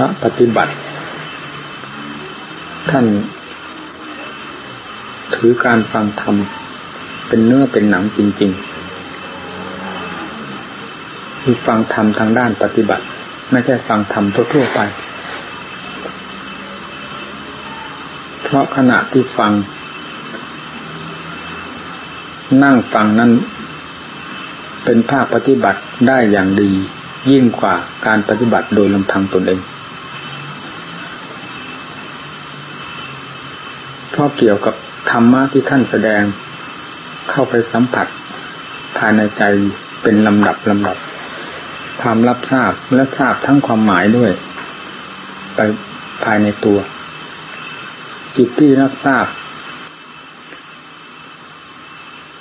พระปฏิบัติ ท่าน ถือการฟังธรรม เป็นเนื้อเป็นหนังจริงๆคือฟังธรรมทางด้านปฏิบัติ ไม่ใช่ฟังธรรมทั่วๆไป เพราะขณะที่ฟัง นั่งฟังนั้นเป็นภาคปฏิบัติได้อย่างดียิ่งกว่าการปฏิบัติโดยลำพังตนเอง เพราะเกี่ยวกับธรรมะที่ท่านแสดง เข้าไปสัมผัสภายในใจเป็นลำดับลำดับ ความรับทราบและทราบทั้งความหมายด้วย ไปภายในตัว จิตที่รับทราบ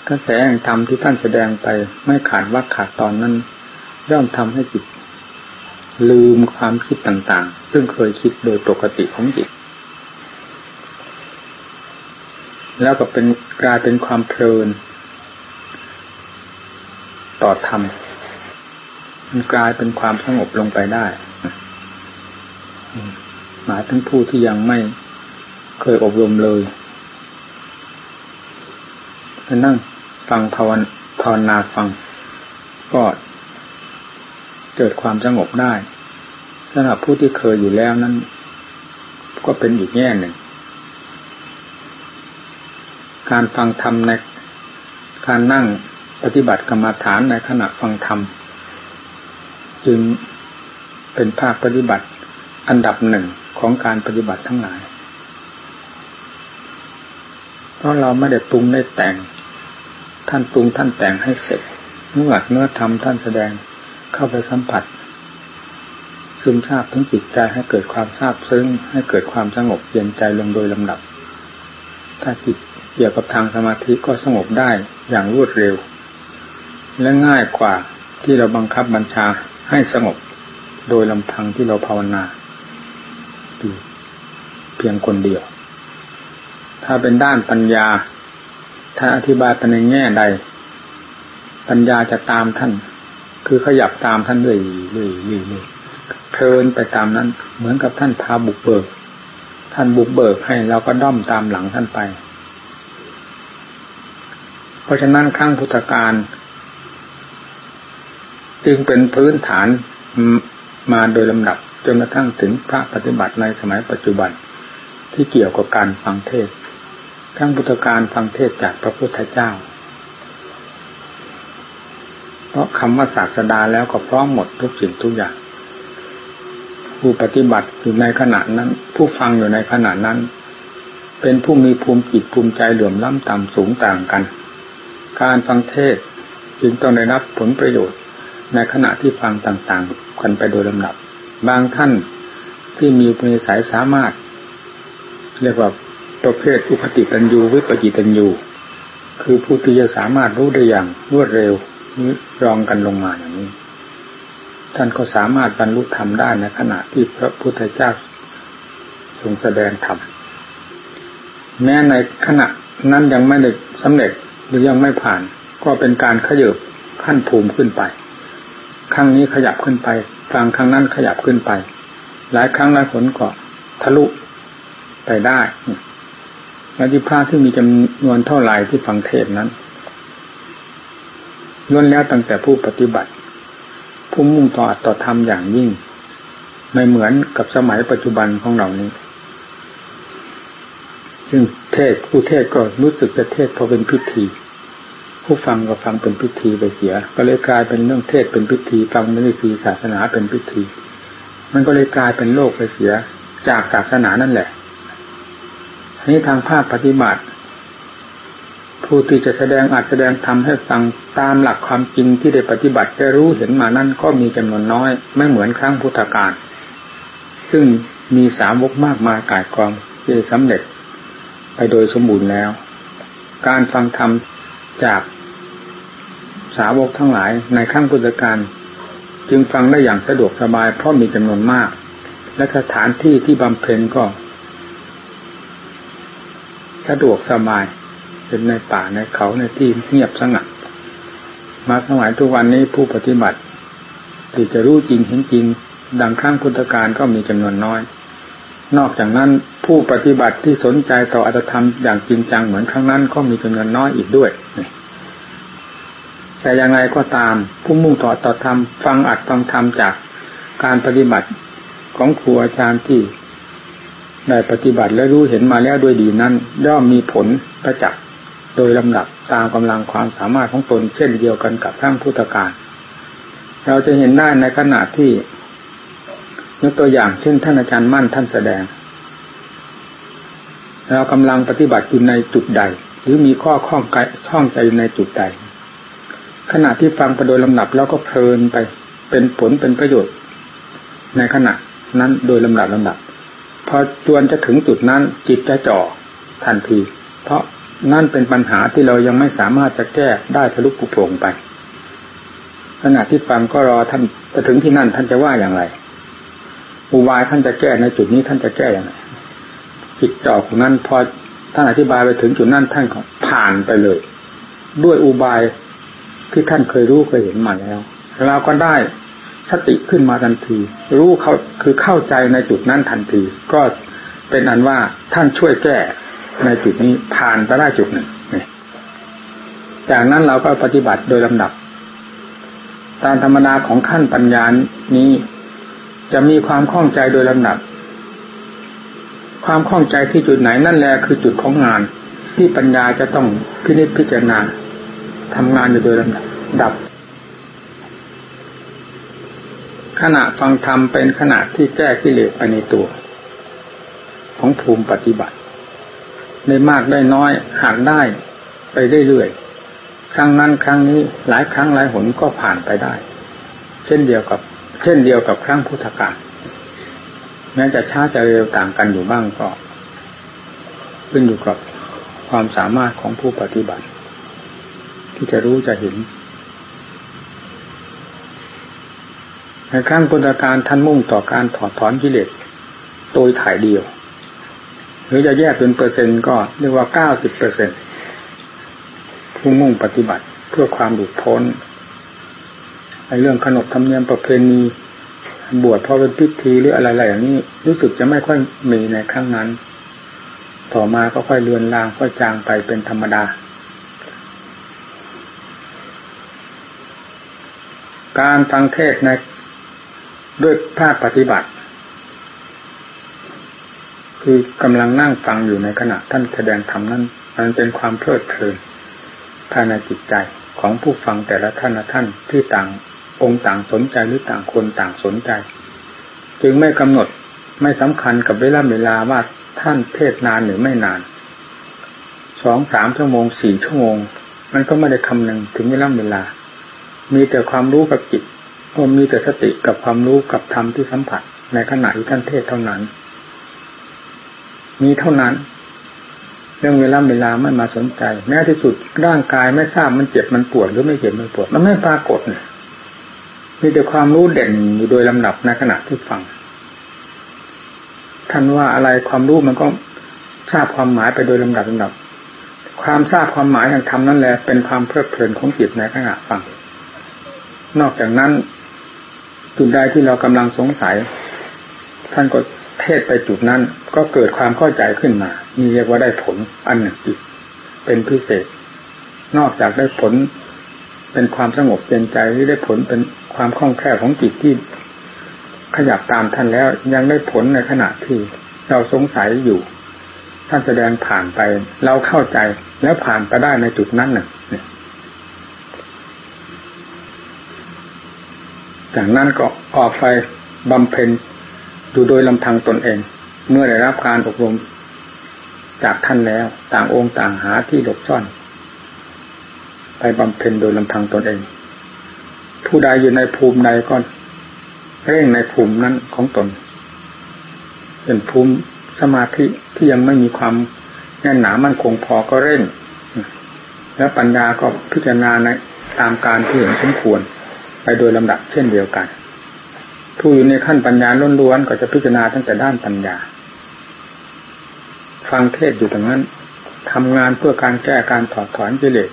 กระแสแห่งธรรมที่ท่านแสดงไปไม่ขาดวักขาดตอนนั้นย่อมทำให้จิต ลืมความคิดต่างๆ ซึ่งเคยคิดโดยปกติของจิต แล้วก็เป็นกลายเป็นความเพลิน ต่อธรรมมันกลายเป็นความสงบลงไปได้หมายถึงผู้ที่ยังไม่เคยอบรมเลยนั่งฟังภาวนาฟัง ก็เกิดความสงบได้สำหรับผู้ที่เคยอยู่แล้วนั้น ก็เป็นอีกแง่หนึ่ง การฟังธรรมในการนั่งปฏิบัติกรรมฐานในขณะฟังธรรมจึงเป็นภาคปฏิบัติอันดับหนึ่งของการปฏิบัติทั้งหลาย เพราะเราไม่ได้ปรุงได้แต่ง ท่านปรุงท่านแต่งให้เสร็จเมื่อเนื้อธรรมท่านแสดงเข้าไปสัมผัส ซึมซาบทั้งจิตใจให้เกิดความซาบซึ้งให้เกิดความสงบเย็นใจลงโดยลำดับ ถ้าจิต เกี่ยวกับทางสมาธิก็สงบได้อย่างรวดเร็ว และง่ายกว่าที่เราบังคับบัญชาให้สงบโดยลำพังที่เราภาวนาเพียงคนเดียว ถ้าเป็นด้านปัญญา ถ้าอธิบายไปในแง่ใด ปัญญาจะตามท่าน คือขยับตามท่านเรื่อยเรื่อยเรื่อยเพลินไปตามนั้น เหมือนกับท่านพาบุกเบิก ท่านบุกเบิกให้เราก็ด้อมตามหลังท่านไป เพราะฉะนั้นข้างพุทธการจึงเป็นพื้นฐานมาโดยลำดับจนกระทั่งถึงพระปฏิบัติในสมัยปัจจุบันที่เกี่ยวกับการฟังเทศข้างพุทธการฟังเทศจากพระพุทธเจ้า เพราะคำว่าศาสดาแล้วก็พร้อมหมดทุกสิ่งทุกอย่าง ผู้ปฏิบัติอยู่ในขณะนั้น ผู้ฟังอยู่ในขณะนั้น เป็นผู้มีภูมิจิตภูมิใจเหลื่อมล้ำต่ำสูงต่างกัน การฟังเทศจึงต้องได้รับผลประโยชน์ในขณะที่ฟังต่างๆ กันไปโดยลำดับ บางท่านที่มีปณิสัยสามารถ เรียกว่าประเภทอุปติตันยูวิปจิตันยูคือผู้ที่จะสามารถรู้ได้อย่างรวดเร็วนี้รองกันลงมาอย่างนี้ ท่านก็สามารถบรรลุธรรมได้ในขณะที่พระพุทธเจ้าทรงแสดงธรรมแม้ในขณะนั้นยังไม่ได้สำเร็จ หรือยังไม่ผ่าน ก็เป็นการขยับขั้นภูมิขึ้นไปครั้งนี้ขยับขึ้นไปฟังครั้งนั้นขยับขึ้นไป หลายครั้งหลายผลก็ทะลุไปได้แล้วที่พระที่มีจำนวนเท่าไหร่ที่ฟังเทศนั้นล้วนแล้วตั้งแต่ผู้ปฏิบัติ ผู้มุ่งต่ออัตต่อธรรมอย่างยิ่ง ไม่เหมือนกับสมัยปัจจุบันของเรานี้ ซึ่งเทศผู้เทศก็รู้สึกจะเทศพอเป็นพิธี ผู้ฟังก็ฟังเป็นพิธีไปเสีย ก็เลยกลายเป็นเรื่องเทศเป็นพิธี ฟังเป็นพิธีศาสนาเป็นพิธี มันก็เลยกลายเป็นโลกไปเสีย จากศาสนานั่นแหละนี้ทางภาคปฏิบัติ ผู้ที่จะแสดงอาจแสดงทำให้ฟังตามหลักความจริงที่ได้ปฏิบัติได้รู้เห็นมานั่นก็มีจำนวนน้อย ไม่เหมือนครั้งพุทธกาลซึ่งมีสาวกมากมายกายกองที่สำเร็จ ไปโดยสมบูรณ์แล้ว การฟังธรรมจากสาวกทั้งหลายในครั้งพุทธกาลจึงฟังได้อย่างสะดวกสบาย เพราะมีจำนวนมาก และสถานที่ที่บำเพ็ญก็ สะดวกสบายเป็นในป่าในเขาในที่เงียบสงัดมาสมัยทุกวันนี้ผู้ปฏิบัติที่จะรู้จริงเห็นจริง ดังครั้งพุทธการก็มีจำนวนน้อย นอกจากนั้น ผู้ปฏิบัติที่สนใจต่ออัตธรรมอย่างจริงจังเหมือนครั้งนั้นก็มีจำนวนน้อยอีกด้วยแต่อย่างไรก็ตามผู้มุ่งต่อต่อธรรมฟังอัดฟังธรรมจากการปฏิบัติของครูอาจารย์ที่ได้ปฏิบัติและรู้เห็นมาแล้วด้วยดีนั้น ย่อมมีผลประจักษ์โดยลำดับตามกำลังความสามารถของตนเช่นเดียวกันกับทั้งพุทธการ เราจะเห็นได้ในขณะที่ยกตัวอย่างเช่นท่านอาจารย์มั่นท่านแสดง เรากำลังปฏิบัติอยู่ในจุดใด หรือมีข้อข้องใจข้องใจในจุดใด ขณะที่ฟังไปโดยลำดับแล้วก็เพลินไปเป็นผลเป็นประโยชน์ ในขณะนั้นโดยลำดับลำดับ พอจวนจะถึงจุดนั้นจิตจะจ่อทันที เพราะนั่นเป็นปัญหาที่เรายังไม่สามารถจะแก้ได้ทะลุปุโปร่งไป ขณะที่ฟังก็รอท่านจะถึงที่นั่นท่านจะว่าอย่างไร อุบายท่านจะแก้ในจุดนี้ท่านจะแก้อย่างไร จิตจ่อของนั้นพอท่านอธิบายไปถึงจุดนั้นท่านก็ผ่านไปเลย ด้วยอุบายที่ท่านเคยรู้เคยเห็นมาแล้ว เราก็ได้สติขึ้นมาทันที รู้เขาคือเข้าใจในจุดนั้นทันที ก็เป็นอันว่าท่านช่วยแก้ในจุดนี้ผ่านไปได้จุดหนึ่งจากนั้นเราก็ปฏิบัติโดยลำดับ ตามธรรมดาของขั้นปัญญานี้จะมีความคล่องใจโดยลำดับ ความคล่องใจที่จุดไหนนั่นแหละคือจุดของงาน ที่ปัญญาจะต้องพินิจพิจารณาทำงานอยู่โดยลำดับดับ ขณะฟังธรรมเป็นขณะที่แก้กิเลสไปในตัว ของภูมิปฏิบัติได้มากได้น้อยหากได้ไปเรื่อยๆครั้งนั้นครั้งนี้หลายครั้งหลายหนก็ผ่านไปได้ เช่นเดียวกับ เช่นเดียวกับครั้งพุทธกาล แม้จะช้าจะเร็วต่างกันอยู่บ้างก็ขึ้นอยู่กับความสามารถของผู้ปฏิบัติ ที่จะรู้จะเห็นในครั้งพุทธการท่านมุ่งต่อการถอดถอนกิเลสโดยถ่ายเดียว หรือจะแยกเป็นเปอร์เซ็นต์ก็เรียกว่าเก้าสิบเปอร์เซ็นผู้มุ่งปฏิบัติเพื่อความหลุดพ้นในเรื่องขนบธรรมเนียมประเพณี บวชพอเป็นพิธีหรืออะไรๆอย่างนี้รู้สึกจะไม่ค่อยมีในครั้งนั้น ต่อมาก็ค่อยเลือนลางค่อยจางไปเป็นธรรมดา การฟังเทศในด้วยภาคปฏิบัติ คือกำลังนั่งฟังอยู่ในขณะท่านแสดงธรรมนั้นมันเป็นความเพลิดเพลินภายในจิตใจของผู้ฟังแต่ละท่านละท่านที่ต่าง องค์ต่างสนใจหรือต่างคนต่างสนใจ จึงไม่กำหนดไม่สำคัญกับเวลาเวลาว่าท่านเทศนานหรือไม่นานสองสามชั่วโมงสี่ชั่วโมง มันก็ไม่ได้คำนึงถึงเวลาเวลา มีแต่ความรู้กับจิตก็มีแต่สติกับความรู้กับธรรมที่สัมผัส ในขณะที่ท่านเทศเท่านั้น มีเท่านั้นเรื่องเวลาเวลาไม่มาสนใจ แม้ที่สุดร่างกายไม่ทราบมันเจ็บมันปวดหรือไม่เจ็บมันปวด มันไม่ปรากฏเนี่ย มีแต่ความรู้เด่นอยู่โดยลำดับในขณะที่ฟัง ท่านว่าอะไรความรู้มันก็ทราบความหมายไปโดยลำดับลำดับ ความทราบความหมายทางธรรมนั่นแหละเป็นความเพลิดเพลินของจิตในขณะฟัง นอกจากนั้น จุดใดที่เรากำลังสงสัย ท่านก็เทศไปจุดนั้นก็เกิดความเข้าใจขึ้นมา นี่เรียกว่าได้ผลอันหนึ่งอีกเป็นพิเศษ นอกจากได้ผลเป็นความสงบเย็นใจที่ได้ผลเป็น ความคล่องแคล่วของจิตที่ขยับตามท่านแล้วยังได้ผลในขณะที่เราสงสัยอยู่ ท่านแสดงผ่านไป เราเข้าใจแล้วผ่านไปได้ในจุดนั้นหนึ่งจากนั้นก็ออกไปบำเพ็ญอยู่โดยลำพังตนเอง เมื่อได้รับการอบรมจากท่านแล้ว ต่างองค์ต่างหาที่หลบซ่อน ไปบำเพ็ญโดยลำพังตนเอง ผู้ใดอยู่ในภูมิใดก็เร่งในภูมินั้นของตน เป็นภูมิสมาธิที่ยังไม่มีความแน่นหนามั่นคงพอก็เร่ง แล้วปัญญาก็พิจารณาในตามการที่เห็นสมควรไปโดยลำดับเช่นเดียวกัน ผู้อยู่ในขั้นปัญญาล้วนๆก็จะพิจารณาตั้งแต่ด้านปัญญา ฟังเทศอยู่ตรงนั้นทำงานเพื่อการแก้การถอดถอนกิเลส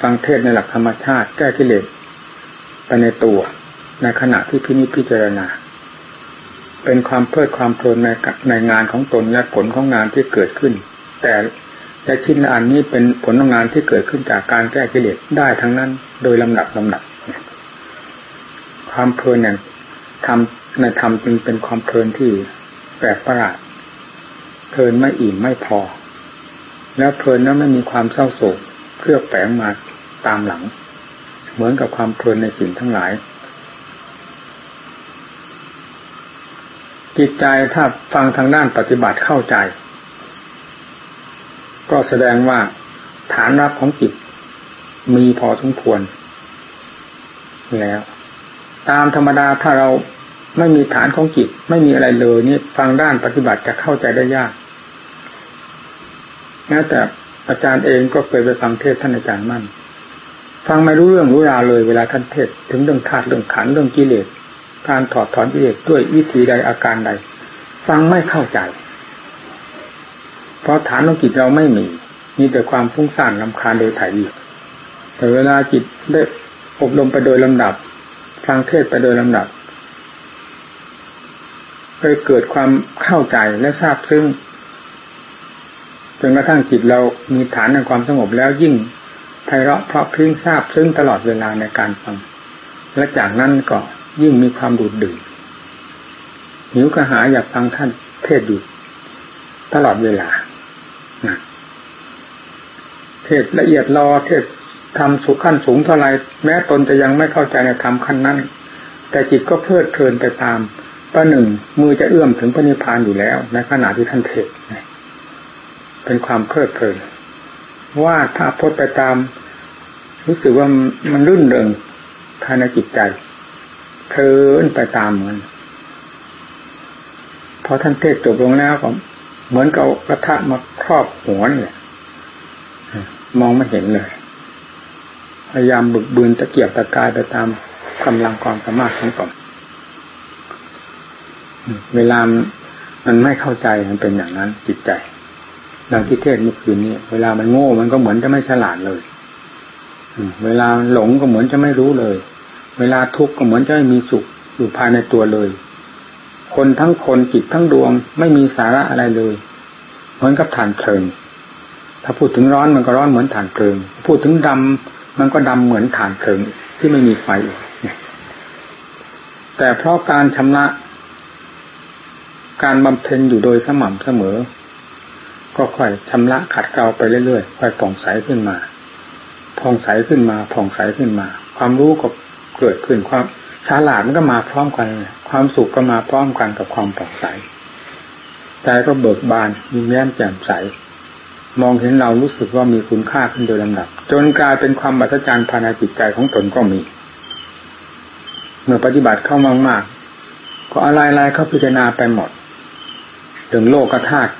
ฟังเทศในหลักธรรมชาติ แก้กิเลส ไปในตัวในขณะที่พินิจพิจารณา เป็นความเพลิดความเพลินในในงานของตนและผลของงานที่เกิดขึ้น แต่แต่ชิ้นอันนี้เป็นผลของงานที่เกิดขึ้นจากการแก้กิเลสได้ทั้งนั้น โดยลำดับลำดับความเพลินเนี่ยทำในธรรมจึงเป็นความเพลินที่แปลกประหลาดเพลินไม่อิ่มไม่พอ แล้วเพลินนั้นไม่มีความเศร้าโศกเครือบแฝงมาตามหลัง เหมือนกับความเพลินในสิ่งทั้งหลาย จิตใจถ้าฟังทางด้านปฏิบัติเข้าใจ ก็แสดงว่าฐานรับของจิตมีพอสมควรแล้ว ตามธรรมดาถ้าเราไม่มีฐานของจิตไม่มีอะไรเลยนี่ฟังด้านปฏิบัติจะเข้าใจได้ยากแม้แต่อาจารย์เองก็เคยไปฟังเทศท่านอาจารย์มั่น ฟังไม่รู้เรื่องรู้ราวเลยเวลาท่านเทศถึงเรื่องธาตุเรื่องขันเรื่องกิเลสการถอดถอนกิเลสด้วยวิธีใดอาการใด ฟังไม่เข้าใจ เพราะฐานของจิตเราไม่มี มีแต่ความฟุ้งซ่านลำคาญโดยถ่ายดียวแต่เวลาจิตได้อบรมไปโดยลำดับ ฟังเทศไปโดยลำดับเคยเกิดความเข้าใจและทราบซึ่งจนกระทั่งจิตเรามีฐานในความสงบแล้วยิ่ง ไพเราะเพราะพริ้งทราบซึ่งตลอดเวลาในการฟัง และจากนั้นก็ยิ่งมีความดูดดื่มหิวกระหายอยากฟังท่านเทศอยู่ตลอดเวลาเทศละเอียดรอเทศทำสุขขั้นสูงเท่าไรแม้ตนจะยังไม่เข้าใจในธรรมขั้นนั้น แต่จิตก็เพลิดเพลินไปตามประหนึ่งมือจะเอื้อมถึงพระนิพพานอยู่แล้ว ในขณะที่ท่านเทศเป็นความเพลิดเพลินว่าถ้าพดไปตาม รู้สึกว่ามันรุ่นเริงภายในจิตใจเพลินไปตามมันพอท่านเทศจบลงแล้วก็เหมือนกับกระทะมาครอบหัวเนี่ยมองไม่เห็นเลย พยายามบึกบืนตะเกียบตะกายไปตามกำลังความสามารถของตนเวลามันไม่เข้าใจมันเป็นอย่างนั้นจิตใจดังที่เทศเมื่อคืนนี้ เวลามันโง่มันก็เหมือนจะไม่ฉลาดเลย เวลาหลงก็เหมือนจะไม่รู้เลย เวลาทุกข์ก็เหมือนจะไม่มีสุขอยู่ภายในตัวเลย คนทั้งคนจิตทั้งดวงไม่มีสาระอะไรเลย เหมือนกับฐานเพลิง ถ้าพูดถึงร้อนมันก็ร้อนเหมือนฐานเพลิง พูดถึงดำมันก็ดำเหมือนฐานเพลิงที่ไม่มีไฟแต่เพราะการชำระการบำเพ็ญอยู่โดยสม่ำเสมอ ก็ค่อยชำระขัดเกลาไปเรื่อยๆ ค่อยผ่องใสขึ้นมา ผ่องใสขึ้นมาผ่องใสขึ้นมา ความรู้ก็เกิดขึ้นความฉลาดมันก็มาพร้อมกัน ความสุขก็มาพร้อมกันกับความผ่องใสใจก็เบิกบานยิ้มแย้มแจ่มใส มองเห็นเรารู้สึกว่ามีคุณค่าขึ้นโดยลำดับ จนกลายเป็นความบัศจรรย์ภายในจิตใจของตนก็มี เมื่อปฏิบัติเข้ามากๆก็อะไรๆเข้าพิจารณาไปหมด ถึงโลกธาตุ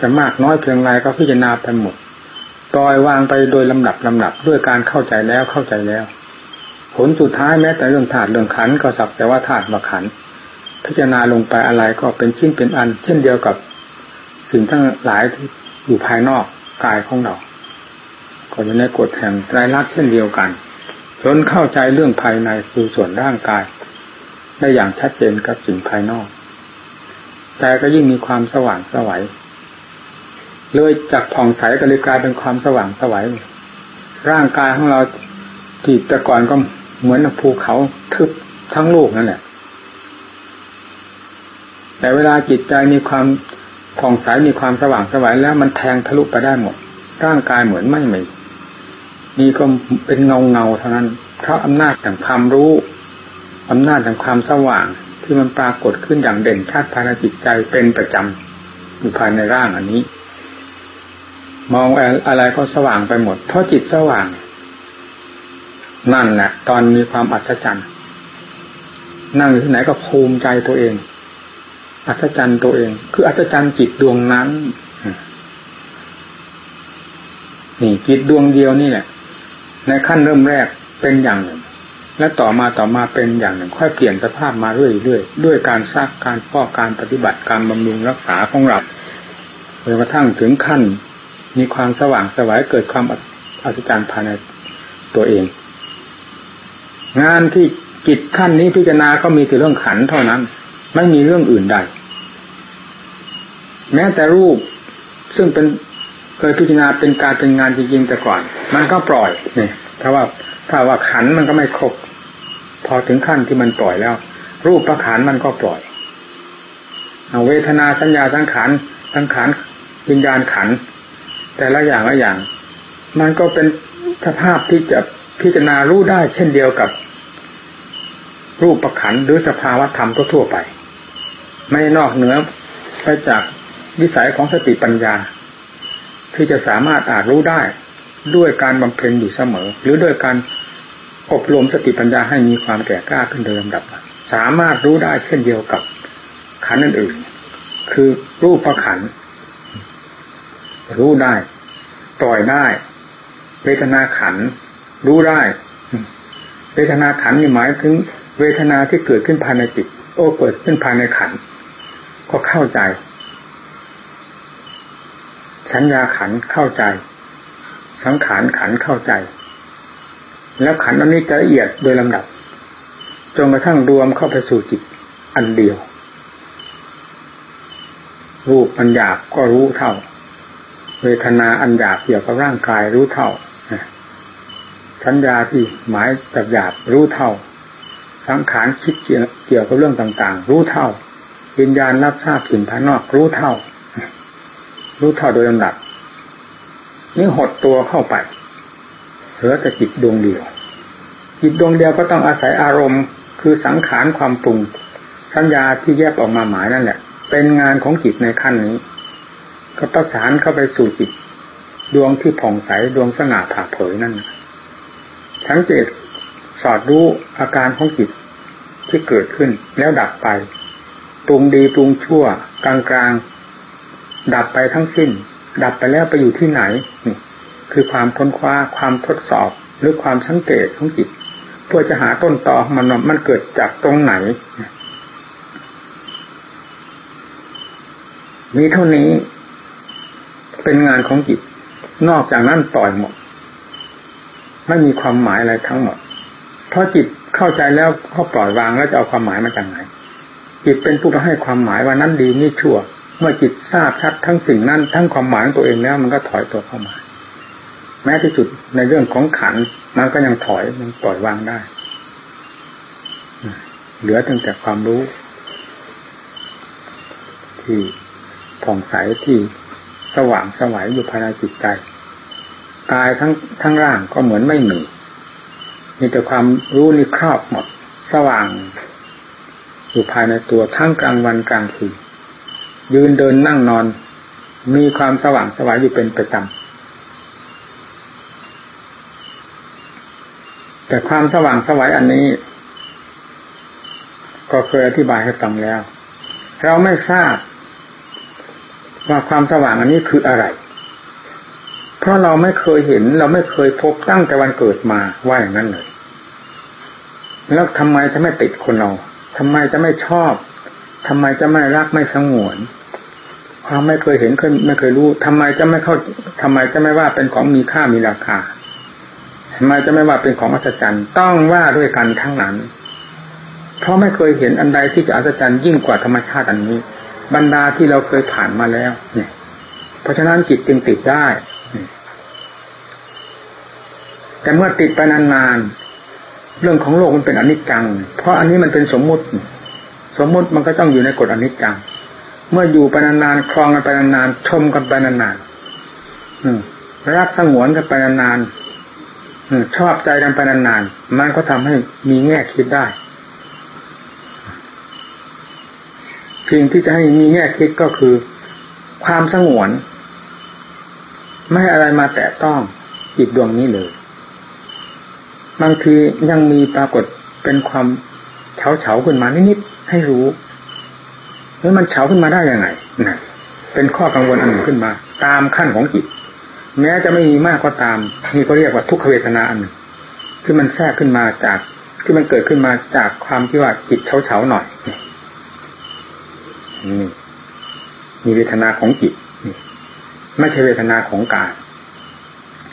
จะมากน้อยเพียงไรก็พิจารณาไปหมด ปล่อยวางไปโดยลำดับลำดับด้วยการเข้าใจแล้วเข้าใจแล้ว ผลสุดท้ายแม้แต่เรื่องธาตุเรื่องขันก็สักแต่ว่าธาตุมาขัน พิจารณาลงไปอะไรก็เป็นชิ้นเป็นอัน เช่นเดียวกับสิ่งทั้งหลายที่อยู่ภายนอกกายของเราก็อยู่ในกฎแห่งไตรลักษณ์เช่นเดียวกันจนเข้าใจเรื่องภายในคือส่วนร่างกายได้อย่างชัดเจนกับสิ่งภายนอกใจก็ยิ่งมีความสว่างสวัย เลยจากผ่องใสก็เลยกลายเป็นความสว่างสวัยร่างกายของเราที่แต่ก่อนก็เหมือนภูเขาทึบทั้งลูกนั่นแหละ แต่เวลาจิตใจมีความผ่องใสมีความสว่างสวัยแล้วมันแทงทะลุไปได้หมด ร่างกายเหมือนไม่มีนี่ก็เป็นเงาเงาเท่านั้น เพราะอำนาจแห่งความรู้อำนาจแห่งความสว่างที่มันปรากฏขึ้นอย่างเด่นชัดภายในจิตใจเป็นประจำอยู่ภายในร่างอันนี้ มองอะไรก็สว่างไปหมด เพราะจิตสว่าง นั่นแหละตอนมีความอัศจรรย์ นั่งอยู่ที่ไหนก็ภูมิใจตัวเอง อัศจรรย์ตัวเอง คืออัศจรรย์จิตดวงนั้น นี่จิตดวงเดียวนี่แหละ ในขั้นเริ่มแรกเป็นอย่างหนึ่ง และต่อมาต่อมาเป็นอย่างหนึ่ง ค่อยเปลี่ยนสภาพมาเรื่อยๆด้วยการซักการป้อการปฏิบัติการบำรุงรักษาของเราจนกระทั่งถึงขั้น มีความสว่างสวายเกิดความอัศจรรย์ภายในตัวเอง งานที่จิตขั้นนี้พิจารณาก็มีแต่เรื่องขันเท่านั้น ไม่มีเรื่องอื่นใด แม้แต่รูปซึ่งเป็นเคยพิจารณาเป็นการเป็นงานจริงๆแต่ก่อน มันก็ปล่อยเนี่ยถ้าว่าถ้าว่าขันมันก็ไม่ครบ พอถึงขั้นที่มันปล่อยแล้ว รูปประขันมันก็ปล่อยเอาเวทนาสัญญาสังขารสังขารวิญญาณขัน แต่ละอย่างละอย่าง มันก็เป็นสภาพที่จะพิจารณารู้ได้เช่นเดียวกับ รูปประขันหรือสภาวะธรรมทั่วไป ไม่นอกเหนือไปจากวิสัยของสติปัญญา ที่จะสามารถอาจรู้ได้ด้วยการบำเพ็ญอยู่เสมอ หรือด้วยการอบรมสติปัญญาให้มีความแก่กล้าขึ้นโดยลำดับ สามารถรู้ได้เช่นเดียวกับขันอื่นๆคือรูปประขัน รู้ได้ ปล่อยได้ เวทนาขัน รู้ได้ เวทนาขันนี่หมายถึง เวทนาที่เกิดขึ้นภายในจิต โอ้เกิดขึ้นภายในขัน ก็เข้าใจ สัญญาขันเข้าใจ สังขารขันเข้าใจ แล้วขันอันนี้จะละเอียดโดยลำดับจนกระทั่งรวมเข้าไปสู่จิตอันเดียวรูปอันหยาก็รู้เท่า เวทนาอันหยาบเกี่ยวกับร่างกายรู้เท่าสัญญาที่หมายแบบหยาบรู้เท่า สังขารคิดเกี่ยวกับเรื่องต่างๆ รู้เท่าวิญญาณรับทราบสิ่งภายนอกรู้เท่า รู้เท่าโดยลำดับนี่หดตัวเข้าไปเหลือแต่จิตดวงเดียวจิตดวงเดียวก็ต้องอาศัยอารมณ์ คือสังขารความปรุงสัญญาที่แยกออกมาหมายนั่นแหละ เป็นงานของจิตในขั้นนี้ ก็ประสานเข้าไปสู่จิต ดวงที่ผ่องใสดวงสง่าผ่าเผยนั่นสังเกตสอดรู้อาการของจิตที่เกิดขึ้นแล้วดับไปปรุงดีปรุงชั่ว กลางกลางดับไปทั้งสิ้น ดับไปแล้วไปอยู่ที่ไหนนี่คือความค้นคว้าความทดสอบหรือความสังเกตของจิตเพื่อจะหาต้นตอมันมันเกิดจากตรงไหนมีเท่านี้ เป็นงานของจิต นอกจากนั้นปล่อยหมด ไม่มีความหมายอะไรทั้งหมด เพราะจิตเข้าใจแล้วเขาปล่อยวางแล้วจะเอาความหมายมาจากไหน จิตเป็นผู้ให้ความหมายว่านั้นดีนี่ชั่ว เมื่อจิตทราบชัดทั้งสิ่งนั้น ทั้งความหมายของตัวเองแล้ว มันก็ถอยตัวเข้ามา แม้ที่สุดในเรื่องของขันมันก็ยังถอยมันปล่อยวางได้เหลือตั้งแต่ความรู้ ที่ผ่องใสที่ สว่างสวัยอยู่ภายในจิตใจกายทั้งทั้งร่างก็เหมือนไม่มีมีแต่ความรู้นี่ครอบหมด สว่างอยู่ภายในตัวทั้งกลางวันกลางคืนยืนเดินนั่งนอน มีความสว่างสวายอยู่เป็นประจำแต่ความสว่างสวายอันนี้ ก็เคยอธิบายให้ฟังแล้ว เราไม่ทราบ ว่าความสว่างอันนี้คืออะไร เพราะเราไม่เคยเห็น เราไม่เคยพบตั้งแต่วันเกิดมาว่าอย่างนั้นเลย แล้วทำไมจะไม่ติดคนเราทำไมจะไม่ชอบทำไมจะไม่รักไม่สงวนความไม่เคยเห็นเคยไม่เคยรู้ทำไมจะไม่เข้าทำไมจะไม่ว่าเป็นของมีค่ามีราคาทำไมจะไม่ว่าเป็นของอัศจรรย์ต้องว่าด้วยกันทั้งนั้น เพราะไม่เคยเห็นอันใดที่จะอัศจรรย์ยิ่งกว่าธรรมชาติอันนี้ บรรดาที่เราเคยผ่านมาแล้ว เนี่ย เพราะฉะนั้นจิตจึงติดได้แต่เมื่อติดไปนานๆเรื่องของโลกมันเป็นอนิจจัง เพราะอันนี้มันเป็นสมมุติ สมมุติมันก็ต้องอยู่ในกฎอนิจจัง เมื่ออยู่ไปนานๆคลองกันไปนานๆชมกันไปนานๆรักสงวนกันไปนานๆชอบใจกันไปนานๆมันก็ทำให้มีแง่คิดได้ สิ่งที่จะให้มีแง่คิดก็คือ ความสงวน ไม่อะไรมาแตะต้องจิตดวงนี้เลย บางทียังมีปรากฏเป็นความเฉาเฉาขึ้นมานิดๆให้รู้แล้วมันเฉาขึ้นมาได้ยังไงนะเป็นข้อกังวลอันหนึ่งขึ้นมา ตามขั้นของจิต แม้จะไม่มีมากก็ตามนี่ก็เรียกว่าทุกขเวทนาอันหนึ่งที่มันแทรกขึ้นมาจากที่มันเกิดขึ้นมาจากความที่ว่าจิตเฉาเฉาหน่อย นี่มีเวทนาของจิตไม่ใช่เวทนาของกาย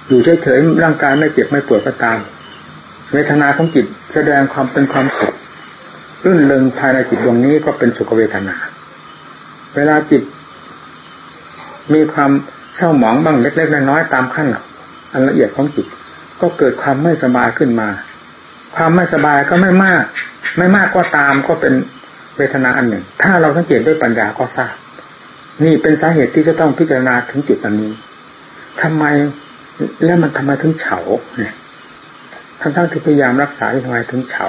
อยู่เฉยๆร่างกายไม่เจ็บไม่ปวดก็ตาม เวทนาของจิตแสดงความเป็นความสุขรื่นเริงภายในจิตดวงนี้ก็เป็นสุขเวทนา เวลาจิต มีความเศร้าหมองบ้างเล็กๆน้อยๆตามขั้นอันละเอียดของจิต ก็เกิดความไม่สบายขึ้นมา ความไม่สบายก็ไม่มาก ไม่มากก็ตามก็เป็น เวทนาอันหนึ่ง ถ้าเราสังเกตด้วยปัญญาก็ทราบ นี่เป็นสาเหตุที่จะต้องพิจารณาถึงจุดอันนี้ทำไมแล้วมันทำไมถึงเฉาเนี่ยทั้งทั้งที่พยายามรักษาทำไมถึงเฉา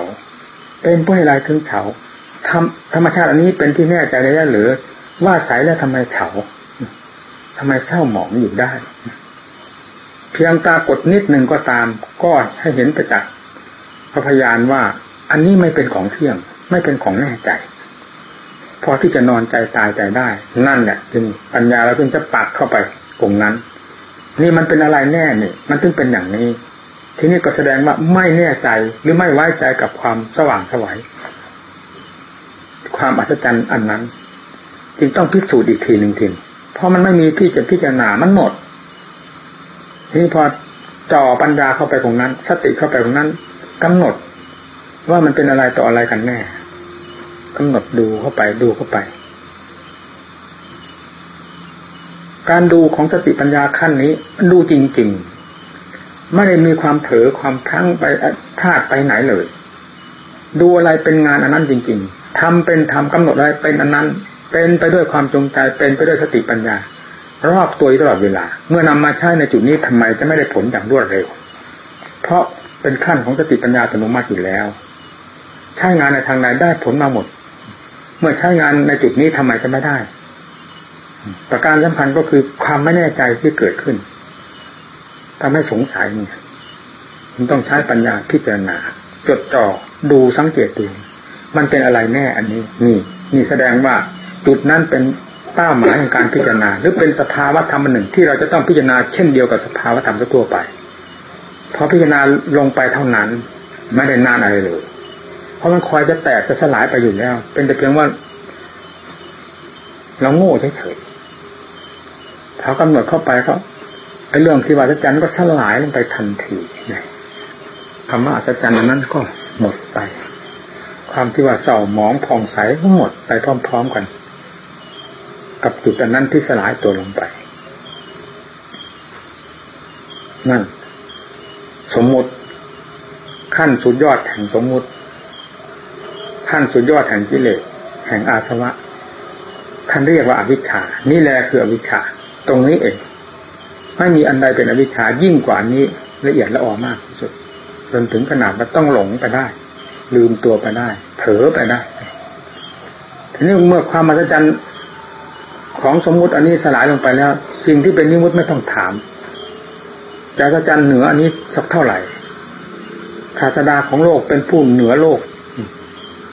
เป็นเพราะอะไรถึงเฉาธรรมธรรมชาติอันนี้เป็นที่แน่ใจได้หรือ ว่าใสแล้วทำไมเฉาทำไมเศร้าหมองอยู่ได้ เพียงตากดนิดหนึ่งก็ตาม ก็ให้เห็นประจักษ์พระพยานว่า อันนี้ไม่เป็นของเที่ยง ไม่เป็นของแน่ใจ พอที่จะนอนใจตายใจได้ นั่นแหละจึงปัญญาเราจึงจะปักเข้าไปตรงนั้น นี่มันเป็นอะไรแน่นี่มันถึงเป็นอย่างนี้ ทีนี้ก็แสดงว่าไม่แน่ใจหรือไม่ไว้ใจกับความสว่างสวัยความอัศจรรย์อันนั้น จึงต้องพิสูจน์อีกทีหนึ่งทีเพราะมันไม่มีที่จะพิจารณามันหมดทีนี้พอจ่อปัญญาเข้าไปตรงนั้น สติเข้าไปตรงนั้นกำหนด ว่ามันเป็นอะไรต่ออะไรกันแน่ กำหนดดูเข้าไปดูเข้าไป การดูของสติปัญญาขั้นนี้ ดูจริงๆ ไม่ได้มีความเผลอความพลั้งไปพลาดไปไหนเลย ดูอะไรเป็นงานอันนั้นจริง ๆทำเป็นทำกำหนดอะไรเป็นอันนั้น เป็นไปด้วยความจงใจเป็นไปด้วยสติปัญญารอบตัวตลอดเวลา เมื่อนำมาใช้ในจุดนี้ทำไมจะไม่ได้ผลอย่างรวดเร็ว เพราะเป็นขั้นของสติปัญญาอัตโนมัติอยู่แล้ว ใช้งานในทางไหนได้ผลมาหมด เมื่อใช้งานในจุดนี้ทำไมจะไม่ได้ ประการสำคัญก็คือความไม่แน่ใจที่เกิดขึ้นทำให้สงสัยเนี่ยมันต้องใช้ปัญญาพิจารณาจดจ่อดูสังเกตดูมันเป็นอะไรแน่อันนี้ นี่ นี่แสดงว่าจุดนั้นเป็นเป้าหมายของการพิจารณา หรือเป็นสภาวธรรมหนึ่งที่เราจะต้องพิจารณาเช่นเดียวกับสภาวธรรมทั่วไปพอพิจารณาลงไปเท่านั้น ไม่ได้นานอะไรเลย ราะมันคอยจะแตกจะสลายไปอยู่แล้ว เป็นแต่เพียงว่าเราโง่เฉยๆเขากำหนดเข้าไปก็ไอ้เรื่องที่ว่าอัศจรรย์ก็สลายลงไปทันทีเนี่ยคำว่าอัศจรรย์นั้นก็หมดไป ความที่ว่าเศร้าหมองผ่องใสก็หมดไปพร้อมๆกัน กับจุดอันนั้นที่สลายตัวลงไปนั่นสมมุติขั้นสุดยอดแห่งสมมุติ ขั้นสุดยอดแห่งกิเลสแห่งอาสวะท่านเรียกว่าอาวิชชา นี่แหละคืออวิชชา ตรงนี้เอง ไม่มีอันใดเป็นอวิชชายิ่งกว่านี้ละเอียดละออมากที่สุดจนถึงขนาดว่าต้องหลงไปได้ ลืมตัวไปได้ เผลอไปได้ทีนี้เมื่อความมหัศจรรย์ของสมมุติอันนี้สลายลงไปแล้ว สิ่งที่เป็นนิมุติไม่ต้องถามจะศจรรย์เหนืออันนี้สักเท่าไหร่ศาสดาของโลกเป็นผู้เหนือโลก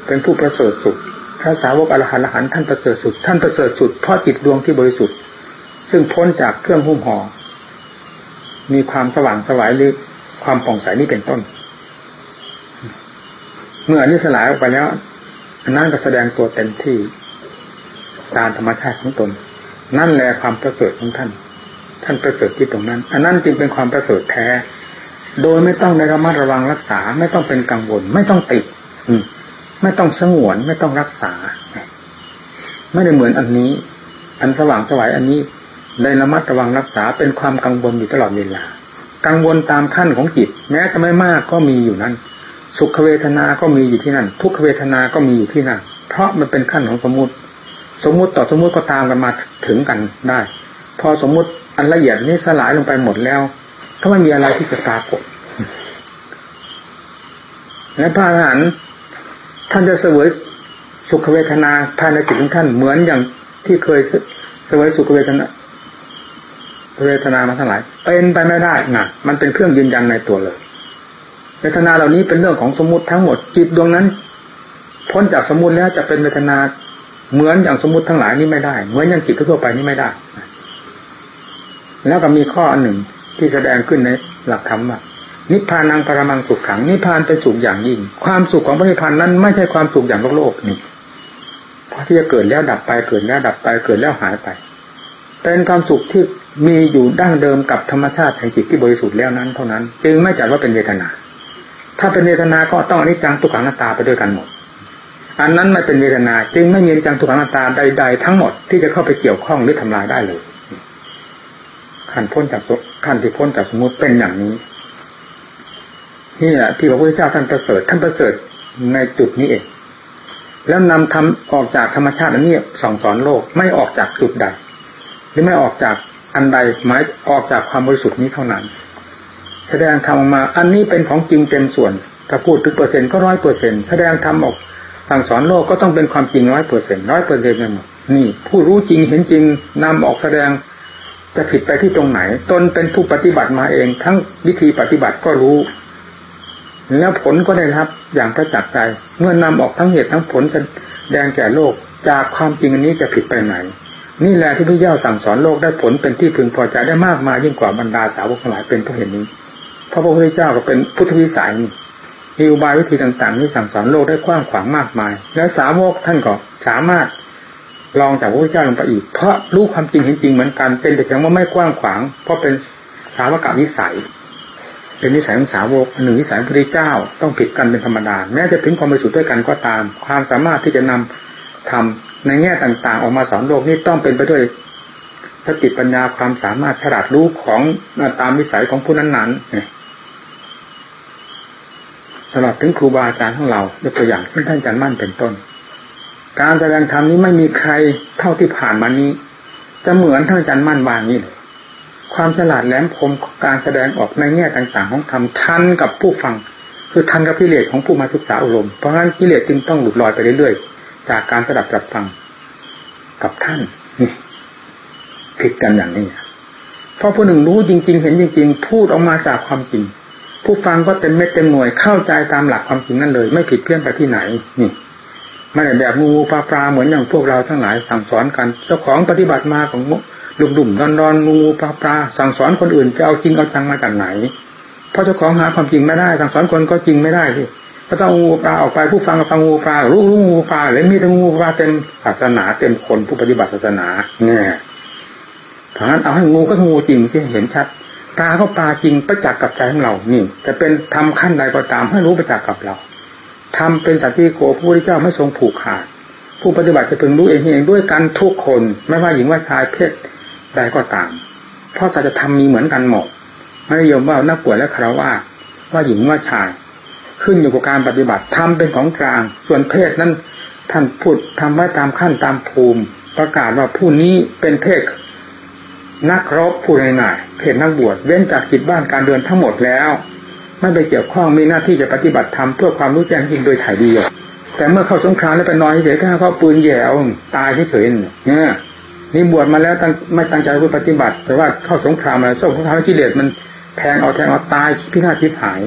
เป็นผู้ประเสริฐสุดพระสาวกอรหันต์อรหันท่านประเสริฐสุด ท่านประเสริฐสุดเพราะจิตดวงที่บริสุทธิ์ ซึ่งพ้นจากเครื่องหุ้มห่อมีความสว่างสวายหรือความป่องใสนี่เป็นต้น เมื่ออันนี้สลายออกไปแล้วนั่นก็แสดงตัวเต็มที่ตามธรรมชาติของตน นั่นแหละความประเสริฐของท่าน ท่านประเสริฐที่ตรงนั้น อันนั้นจึงเป็นความประเสริฐแท้ โดยไม่ต้องในระมัดระวังรักษา ไม่ต้องเป็นกังวล ไม่ต้องติด ไม่ต้องสงวนไม่ต้องรักษา ไม่ได้เหมือนอันนี้ อันสว่างสวายอันนี้ได้ระมัดระวังรักษาเป็นความกังวลอยู่ตลอดเวลา กังวลตามขั้นของจิต แม้จะไม่มากก็มีอยู่นั้น สุขเวทนา ก็มีอยู่ที่นั่น ทุกขเวทนา ก็มีอยู่ที่นั่น เพราะมันเป็นขั้นของสมมติ สมมติต่อสมมติก็ตามกันมาถึงกันได้ พอสมมติอันละเอียดนี้สลายลงไปหมดแล้วก็ไม่มีอะไรที่จะปรากฏและพระอรหันต์ ท่านจะเสวยสุขเวทนาภายในจิตของท่านเหมือนอย่างที่เคยเสวยสุขเวทนาเวทนามาทั้งหลายเป็นไปไม่ได้นะมันเป็นเครื่องยืนยันในตัวเลย เวทนาเหล่านี้เป็นเรื่องของสมมติทั้งหมดจิตดวงนั้น พ้นจากสมมติแล้วจะเป็นเวทนาเหมือนอย่างสมมติทั้งหลายนี้ไม่ได้ เหมือนอย่างจิตทั่วไปนี้ไม่ได้ แล้วก็มีข้ออันหนึ่งที่แสดงขึ้นในหลักธรรมว่า นิพพานังปรมังสุขขังนิพพานเป็นสุขอย่างยิ่ง ความสุขของพระนิพพานนั้นไม่ใช่ความสุขอย่างโลกโลกนี่เพราะที่จะเกิดแล้วดับไปเกิดแล้วดับไปเกิดแล้วหายไป เป็นความสุขที่มีอยู่ดั้งเดิมกับธรรมชาติแห่งจิตที่บริสุทธิ์แล้วนั้นเท่านั้น จึงไม่จัดว่าเป็นเวทนา ถ้าเป็นเวทนาก็ต้องอนิจจังทุกขังนาตาไปด้วยกันหมด อันนั้นไม่เป็นเวทนาจึงไม่มีอนิจจังทุกขังนาตาใด ๆ ทั้งหมดที่จะเข้าไปเกี่ยวข้องหรือทำลายได้เลยขั้นพ้นจากขั้นที่พ้นจากสมมติเป็นอย่างนี้ นี่แหละที่พระพุทธเจ้าท่านประเสริฐท่านประเสริฐในจุดนี้เอง แล้วนำทำออกจากธรรมชาติอันนี้ส่องสอนโลกไม่ออกจากจุดใด หรือไม่ออกจากอันใดหมายออกจากความบริสุทธิ์นี้เท่านั้น แสดงธรรมออกมาอันนี้เป็นของจริงเต็มส่วนถ้าพูดถึงเปอร์เซ็นต์ก็ร้อยเปอร์เซ็นแสดงธรรมออกสั่งสอนโลกก็ต้องเป็นความจริงร้อยเปอร์เซ็นร้อยเปอร์เซ็นต์หมดนี่ ผู้รู้จริงเห็นจริงนำออกแสดงจะผิดไปที่ตรงไหน ตนเป็นผู้ปฏิบัติมาเอง ทั้งวิธีปฏิบัติก็รู้ แล้วผลก็ได้รับอย่างประจักษ์ใจเมื่อนำออกทั้งเหตุทั้งผลแสดงแก่โลก จากความจริงอันนี้จะผิดไปไหน นี่แหละที่พระเจ้าสั่งสอนโลกได้ผลเป็นที่พึงพอใจได้มากมายยิ่งกว่าบรรดาสาวกทั้งหลายเป็นเพราะเห็นนี้พระพระพุทธเจ้าก็เป็นพุทธวิสัยนี่มีอุบายวิธีต่างๆที่สั่งสอนโลกได้กว้างขวางมากมาย และสาวกท่านก็สามารถลองจากพระพุทธเจ้าลงไปอีก เพราะรู้ความจริงเห็นจริงเหมือนกันเป็นแต่เพียงว่าไม่กว้างขวาง เพราะเป็นสาวกวิสัย เป็นนิสัยของสาวกหนึ่งนิสัยพระพุทธเจ้าต้องผิดกันเป็นธรรมดาแม้จะถึงความบริสุทธิ์ด้วยกันก็ตาม ความสามารถที่จะนำทำในแง่ต่างๆ ออกมาสอนโลกนี้ต้องเป็นไปด้วยสติปัญญาความสามารถฉลาดรู้ของตามวิสัยของผู้นั้นๆสำหรับถึงครูบาอาจารย์ของเรายกตัวอย่างเช่นท่านอาจารย์มั่นเป็นต้น การแสดงธรรมนี้ไม่มีใครเท่าที่ผ่านมานี้ จะเหมือนท่านอาจารย์มั่นวางนี่เลย ความฉลาดแหลมคมการแสดงออกในแง่ต่างๆ ของธรรมทันกับผู้ฟัง คือทันกับกิเลสของผู้มาศึกษาอารมณ์เพราะงั้นกิเลสจึงต้องหลุดลอยไปเรื่อยๆจากการสดับรับฟังกับท่านนี่ผิดกันอย่างนี้เพราะผู้หนึ่งรู้จริง ๆ เห็นจริง ๆ พูดออกมาจากความจริง ผู้ฟังก็เต็มเม็ดเต็มหน่วยเข้าใจตามหลักความจริงนั่นเลย ไม่ผิดเพี้ยนไปที่ไหนนี่ไม่ได้แบบงูปลาปลาเหมือนอย่างพวกเราทั้งหลายสั่งสอนกัน เจ้าของปฏิบัติมาของ ดุ่มดุ่มดอนดอนงูปลาปลาสั่งสอนคนอื่นจะเอาจริงเอาจังมาจากไหน เพราะเจ้าของหาความจริงไม่ได้ สั่งสอนคนก็จริงไม่ได้ที่ก็ต้องงูปลาออกไปผู้ฟังก็ฟังงูปลารู้รู้งูปลาเลยมีแต่งูปลาเต็มศาสนาเต็มคนผู้ปฏิบัติศาสนา เนี่ยเพราะฉะนั้นเอาให้งูก็งูจริงที่เห็นชัดปลาก็ปลาจริงประจักษ์กับใจของเรา นี่จะเป็นทำขั้นใดก็ตามให้รู้ประจักษ์กับเราทำเป็นสัตว์โกพระพุทธเจ้าไม่ทรงผูกขาดผู้ปฏิบัติจะพึงรู้เองเองด้วยกันทุกคน ไม่ว่าหญิงว่าชายเพศ ใดก็ตาม เพราะสัจธรรมมีเหมือนกันหมดไม่ยอมว่านักป่วยและคารวะว่าหญิงว่าชาย ขึ้นอยู่กับการปฏิบัติทำเป็นของกลาง ส่วนเพศนั้นท่านพูดทำไว้ตามขั้นตามภูมิ ประกาศว่าผู้นี้เป็นเพศนักรบผู้ใดหน่ายเพศนักบวชเว้นจากกิจบ้านการเดินทั้งหมดแล้วไม่ไปเกี่ยวข้องมีหน้าที่จะปฏิบัติธรรมเพื่อความรู้แจ้งจริงโดยถ่ายเดียวแต่เมื่อเข้าสงครามแล้วไปนอนเฉยๆถ้าเขาปืนแย่เอาตายเฉยๆเนี่ย นี่บวชมาแล้วตั้งไม่ตั้งใจเพื่อปฏิบัติ แต่ว่าเข้าสงครามแล้วสงครามกิเลสมันแทงเอาแทงเอาตายพิฆาตทิพหาย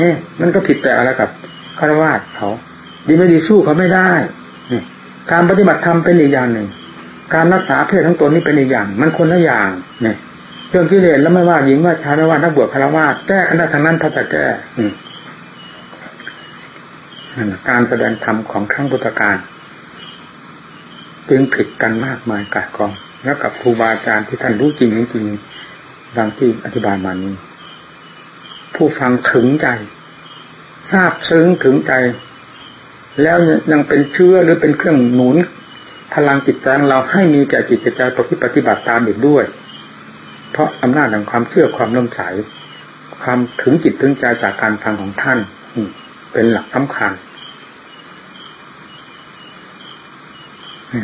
นี่มันก็ผิดแต่อะไรกับคารวะเขาดีไม่ดีสู้เขาไม่ได้นี่การปฏิบัติธรรมเป็นอีกอย่างหนึ่ง การรักษาเพศทั้งตัวนี้เป็นอีกอย่าง มันคนละอย่างเนี่ยเรื่องกิเลสแล้วไม่ว่าหญิงว่าชายไม่ว่านักบวชคารวะแก้กันได้ทั้งนั้นถ้าจะแก้การแสดงธรรมของครั้งพุทธการ จึงผิดกันมากมายกายกอง แล้วกับครูบาอาจารย์ที่ท่านรู้จริงจริงดังที่อธิบายมานี้ ผู้ฟังถึงใจ ทราบซึ้งถึงใจ แล้วยังเป็นเชื้อหรือเป็นเครื่องหนุน พลังจิตใจเราให้มีแก่จิตใจประพฤติปฏิบัติตามอีกด้วย เพราะอำนาจแห่งความเชื่อความลมใสความถึงจิตถึงใจจากการฟังของท่านเป็นหลักสำคัญ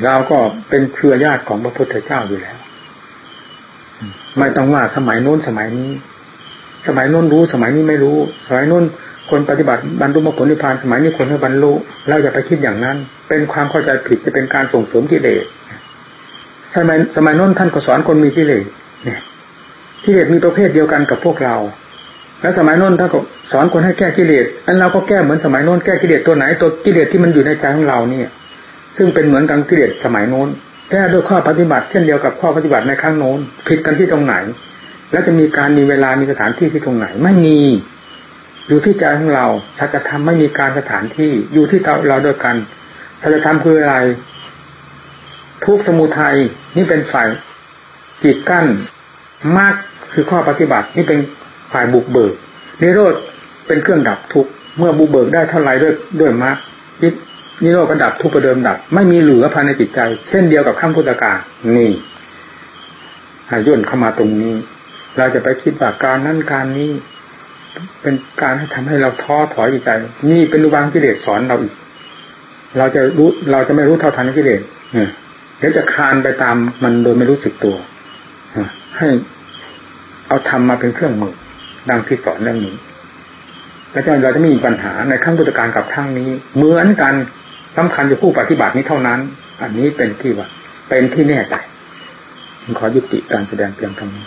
เราก็เป็นเครือญาติของพระพุทธเจ้าอยู่แล้ว ไม่ต้องว่าสมัยโน้นสมัยนี้ สมัยโน้นรู้สมัยนี้ไม่รู้ สมัยโน้นคนปฏิบัติบรรลุมรรคผลนิพพานสมัยนี้คนไม่บรรลุเราอย่าไปคิดอย่างนั้น เป็นความเข้าใจผิดจะเป็นการส่งเสริมกิเลสสมัยสมัยโน้นท่านก็สอนคนมีกิเลสเนี่ยกิเลสมีประเภทเดียวกันกับพวกเรา แล้วสมัยโน้นถ้าก็สอนคนให้แก้กิเลสอันเราก็แก้เหมือนสมัยโน้นแก้กิเลสตัวไหนตัวกิเลสที่มันอยู่ในใจของเราเนี่ย ซึ่งเป็นเหมือนกับกิเลสสมัยโน้นแก้ด้วยข้อปฏิบัติเช่นเดียวกับข้อปฏิบัติในครั้งโน้นผิดกันที่ตรงไหน แล้วจะมีการมีเวลามีสถานที่ที่ตรงไหนไม่มี อยู่ที่ใจของเราสัจธรรมไม่มีการสถานที่อยู่ที่เราด้วยกันสัจธรรมคืออะไร ทุกสมุทัยนี่เป็นฝ่ายกีดกั้นมากคือข้อปฏิบัตินี่เป็นฝ่ายบุกเบิกนิโรธเป็นเครื่องดับทุกเมื่อบุเบิกได้เท่าไรด้วยด้วยมรรค นิโรธก็ดับทุกประเดิมดับ ไม่มีเหลือภายในจิตใจ เช่นเดียวกับข้ามพุทธกาลนี่หาย่นเข้ามาตรงนี้ เราจะไปคิดว่าการนั้นการนี้ เป็นการให้ทำให้เราท้อถอยจิตใจ นี่เป็นรูวางกิเลสสอนเราอีก เราจะรู้เราจะไม่รู้เท่าทันกิเลสเดี๋ยวจะคลานไปตามมันโดยไม่รู้สึกตัวให้เอาทำมาเป็นเครื่องมือ ดังที่สอนเรื่องนี้แล้วเราจะไมีปัญหาในขั้งพุทธการกับขั้งนี้ เหมือนกัน สำคัญอยู่ผู้ปฏิบัตินี้เท่านั้น อันนี้เป็นที่ว่า เป็นที่แน่ใจขอยุติการแสดงเพียงเท่านี้